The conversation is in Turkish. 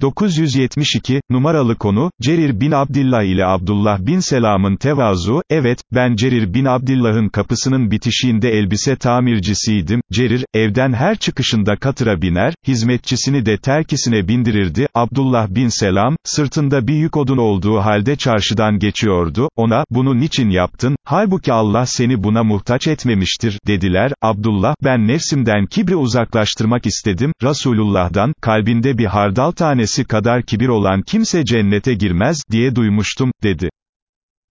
972, numaralı konu, Cerir bin Abdillah ile Abdullah bin Selam'ın tevazu, evet, ben Cerir bin Abdillah'ın kapısının bitişiğinde elbise tamircisiydim, Cerir, evden her çıkışında katıra biner, hizmetçisini de terkisine bindirirdi, Abdullah bin Selam, sırtında bir yük odun olduğu halde çarşıdan geçiyordu, ona, bunu niçin yaptın, halbuki Allah seni buna muhtaç etmemiştir, dediler, Abdullah, ben nefsimden kibri uzaklaştırmak istedim, Resulullah'dan, kalbinde bir hardal tanesi kadar kibir olan kimse cennete girmez, diye duymuştum, dedi.